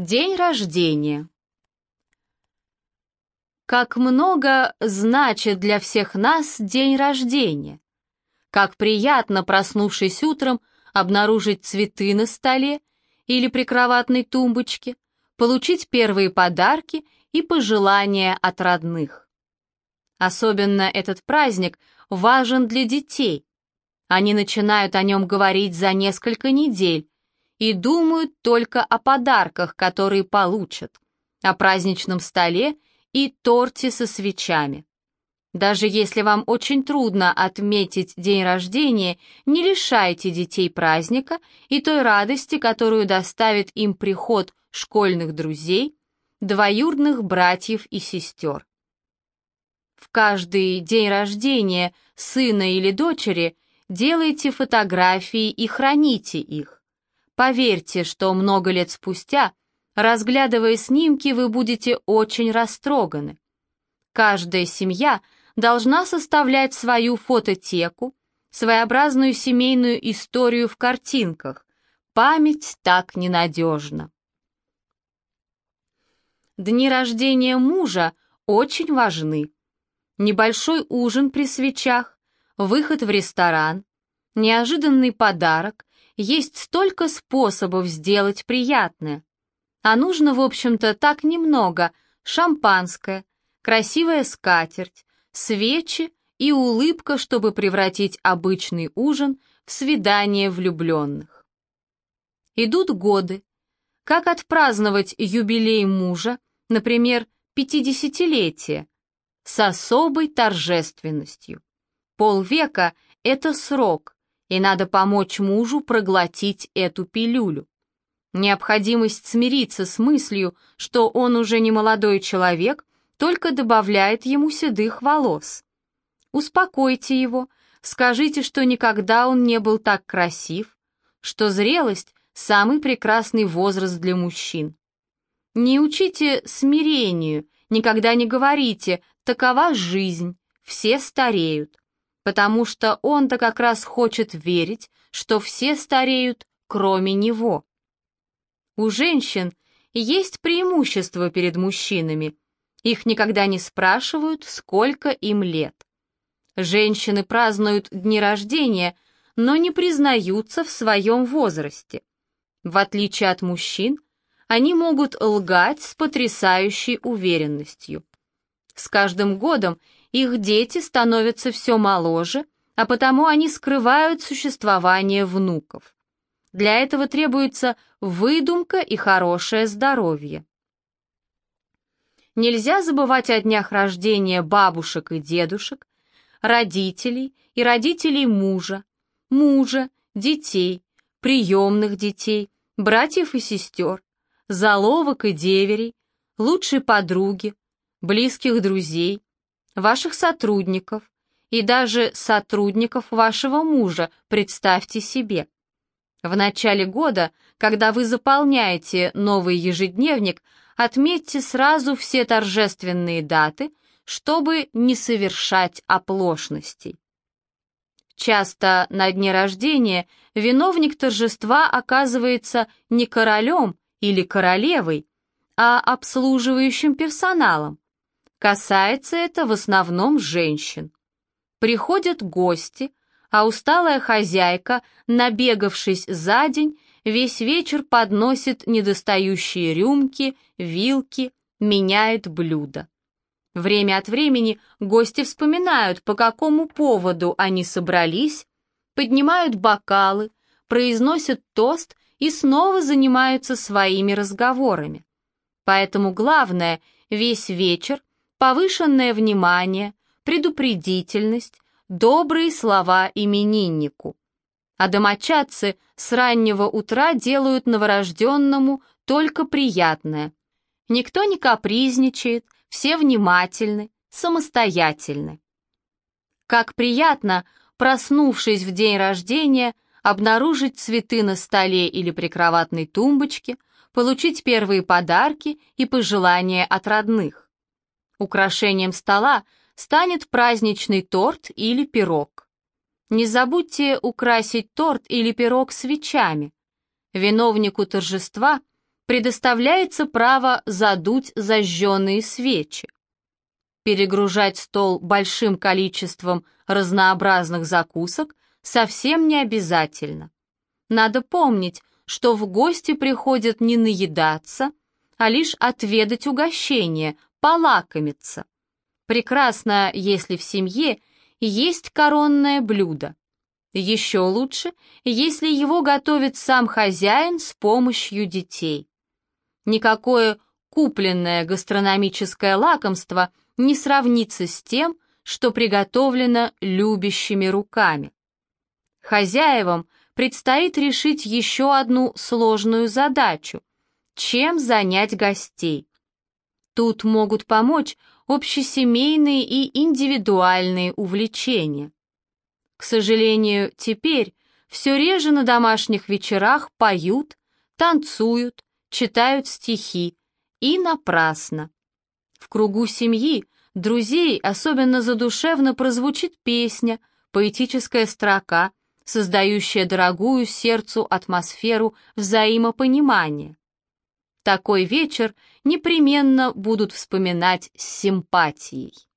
День рождения. Как много значит для всех нас день рождения. Как приятно, проснувшись утром, обнаружить цветы на столе или прикроватной тумбочке, получить первые подарки и пожелания от родных. Особенно этот праздник важен для детей. Они начинают о нем говорить за несколько недель, и думают только о подарках, которые получат, о праздничном столе и торте со свечами. Даже если вам очень трудно отметить день рождения, не лишайте детей праздника и той радости, которую доставит им приход школьных друзей, двоюродных братьев и сестер. В каждый день рождения сына или дочери делайте фотографии и храните их. Поверьте, что много лет спустя, разглядывая снимки, вы будете очень растроганы. Каждая семья должна составлять свою фототеку, своеобразную семейную историю в картинках. Память так ненадежна. Дни рождения мужа очень важны. Небольшой ужин при свечах, выход в ресторан, неожиданный подарок, есть столько способов сделать приятное. А нужно, в общем-то, так немного. Шампанское, красивая скатерть, свечи и улыбка, чтобы превратить обычный ужин в свидание влюбленных. Идут годы. Как отпраздновать юбилей мужа, например, пятидесятилетие, с особой торжественностью? Полвека — это срок, и надо помочь мужу проглотить эту пилюлю. Необходимость смириться с мыслью, что он уже не молодой человек, только добавляет ему седых волос. Успокойте его, скажите, что никогда он не был так красив, что зрелость — самый прекрасный возраст для мужчин. Не учите смирению, никогда не говорите «такова жизнь, все стареют» потому что он-то как раз хочет верить, что все стареют, кроме него. У женщин есть преимущество перед мужчинами. Их никогда не спрашивают, сколько им лет. Женщины празднуют дни рождения, но не признаются в своем возрасте. В отличие от мужчин, они могут лгать с потрясающей уверенностью. С каждым годом их дети становятся все моложе, а потому они скрывают существование внуков. Для этого требуется выдумка и хорошее здоровье. Нельзя забывать о днях рождения бабушек и дедушек, родителей и родителей мужа, мужа, детей, приемных детей, братьев и сестер, заловок и деверей, лучшей подруги, близких друзей, ваших сотрудников и даже сотрудников вашего мужа, представьте себе. В начале года, когда вы заполняете новый ежедневник, отметьте сразу все торжественные даты, чтобы не совершать оплошностей. Часто на дне рождения виновник торжества оказывается не королем или королевой, а обслуживающим персоналом, Касается это в основном женщин. Приходят гости, а усталая хозяйка, набегавшись за день, весь вечер подносит недостающие рюмки, вилки, меняет блюда. Время от времени гости вспоминают, по какому поводу они собрались, поднимают бокалы, произносят тост и снова занимаются своими разговорами. Поэтому главное весь вечер повышенное внимание, предупредительность, добрые слова имениннику. А домочадцы с раннего утра делают новорожденному только приятное. Никто не капризничает, все внимательны, самостоятельны. Как приятно, проснувшись в день рождения, обнаружить цветы на столе или прикроватной тумбочке, получить первые подарки и пожелания от родных. Украшением стола станет праздничный торт или пирог. Не забудьте украсить торт или пирог свечами. Виновнику торжества предоставляется право задуть зажженные свечи. Перегружать стол большим количеством разнообразных закусок совсем не обязательно. Надо помнить, что в гости приходят не наедаться, а лишь отведать угощение, полакомиться. Прекрасно, если в семье есть коронное блюдо. Еще лучше, если его готовит сам хозяин с помощью детей. Никакое купленное гастрономическое лакомство не сравнится с тем, что приготовлено любящими руками. Хозяевам предстоит решить еще одну сложную задачу – чем занять гостей. Тут могут помочь общесемейные и индивидуальные увлечения. К сожалению, теперь все реже на домашних вечерах поют, танцуют, читают стихи, и напрасно. В кругу семьи, друзей особенно задушевно прозвучит песня, поэтическая строка, создающая дорогую сердцу атмосферу взаимопонимания. Такой вечер непременно будут вспоминать с симпатией.